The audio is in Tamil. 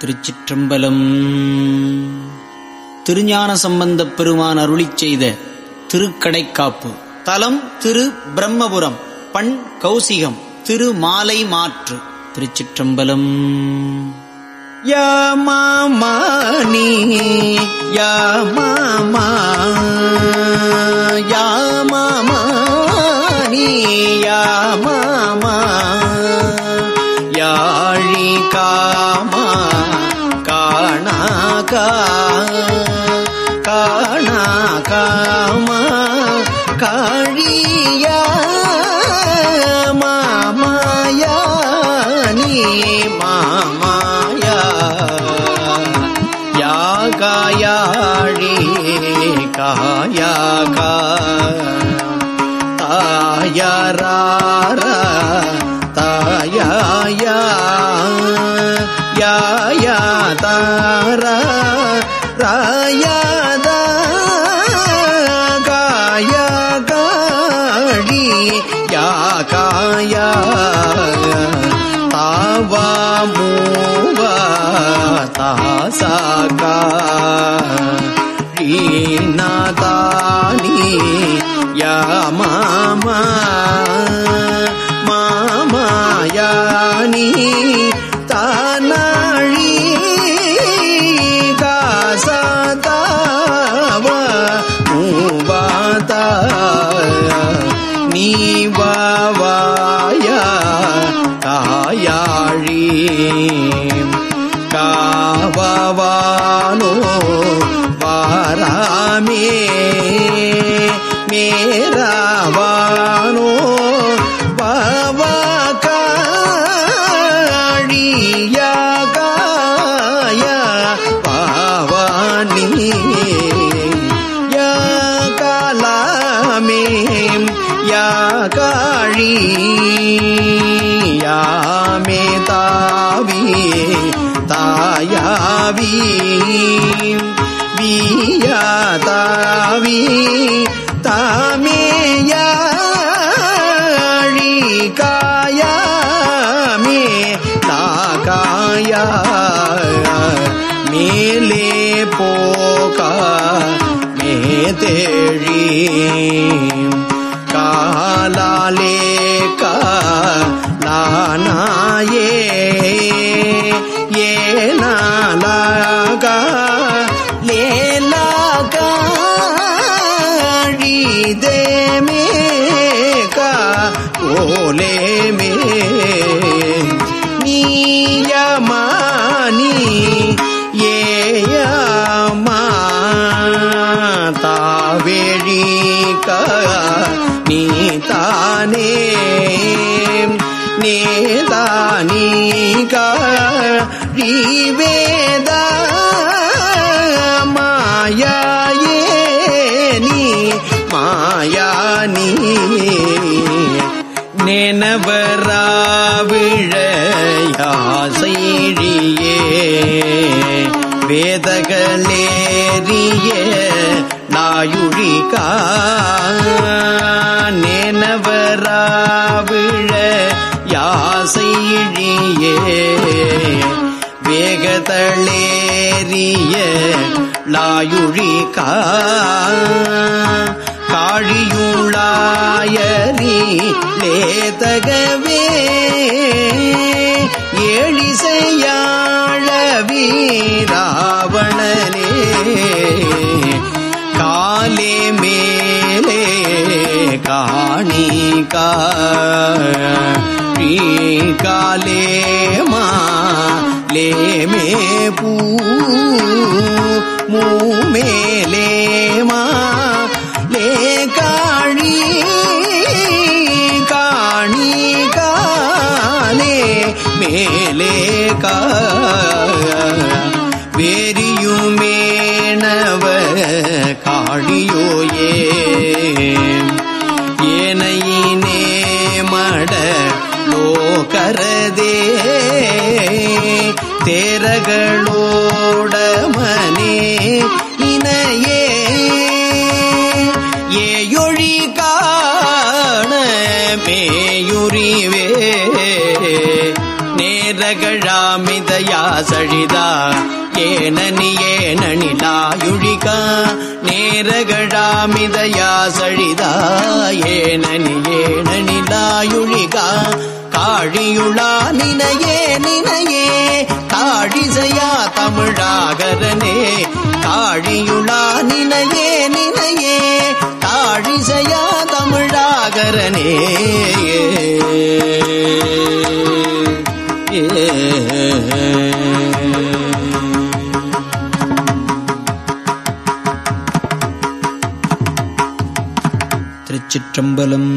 திருச்சிற்றம்பலம். திருஞான சம்பந்தப் பெருமான் அருளி செய்த திருக்கடைக்காப்பு. தலம் திரு பிரம்மபுரம் பண் கௌசிகம் திரு மாலை மாற்று திருச்சிற்றம்பலம். யாமானி யாமா காணா காமா காழியா மாமாயா நீ மாமாயா. யாகாயாழி காயாகா தாயராரா ராயாதா காயா காழி யா காயா தாவா மூவா தாசாகா ரீநாதானி யா மாமா வானோ வாராமே மேராவானோ பாவாகாழியாகாய பாவானி யா காலாமே யா காழி யாமே தாவியே தாயாவி வியா தாவி தாமேயாழி காயாமே தாகாயா மேலே போகா மே தேழி காலாலே ஓலே மே நீயமானி ஏயமா தாவேழிக நீ தானே நேதானீக ரீவேத மாயாயே நீ மாயா நீ நெனவராவிழையாசைழியே. வேதகலேரிய நாயுழிகா. நெனவராவிழ யாசைழியே வேகதளேரிய நாயுழிகா. காழியுளாயரி லேதகவே எழிசையாழ வீராவணனே காலே மேலே காணி காலே மாலேமே பூ மூ மேலே மா மேலே கா வேரியுமேனவ காழியோயே காண சழிதா ஏனனி ஏனனிலாயுழிகா நேரகழாமிதயா சழிதா ஏனனி ஏனனிலாயுழிகா காழியுளா நினையே நினையே. காழிசையா தமிழாகரனே காழியுளா நினையே நினையே. திருச்சிற்றம்பலம்.